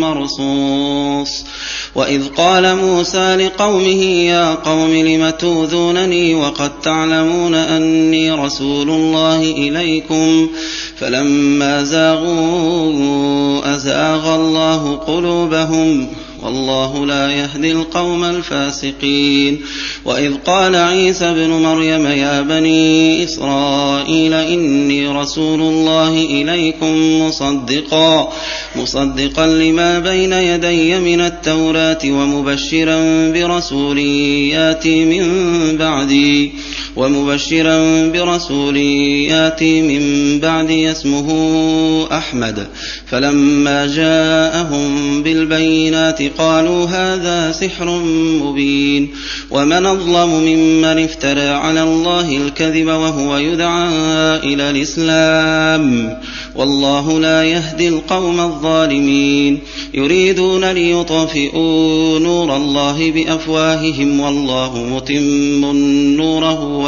مرصوص. وإذ قال موسى لقومه يا قوم لم توذونني وقد تعلمون أني رسول الله إليكم؟ فلما زاغوا أزاغ الله قلوبهم. والله لا يهدي القوم الفاسقين. وإذ قال عيسى ابن مريم يا بني إسرائيل إني رسول الله إليكم مصدقا مصدقا لما بين يدي من التوراة ومبشرا برسول ياتي من بعدي. ومبشرا برسول ياتي من بعدي اسمه أحمد. فلما جاءهم بالبينات قالوا هذا سحر مبين. ومن أظلم ممن افترى على الله الكذب وهو يدعى إلى الإسلام. والله لا يهدي القوم الظالمين. يريدون ليطفئوا نور الله بأفواههم والله متم نوره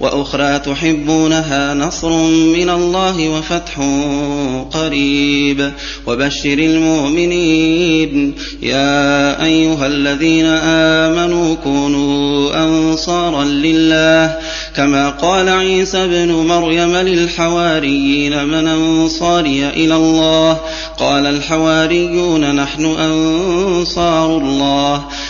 وأخرى تحبونها نصر من الله وفتح قريب. وبشر المؤمنين يا أيها الذين آمنوا كونوا أنصارا لله. كما قال عيسى ابن مريم للحواريين من أنصاري إلى الله؟ قال الحواريون نحن أنصار الله.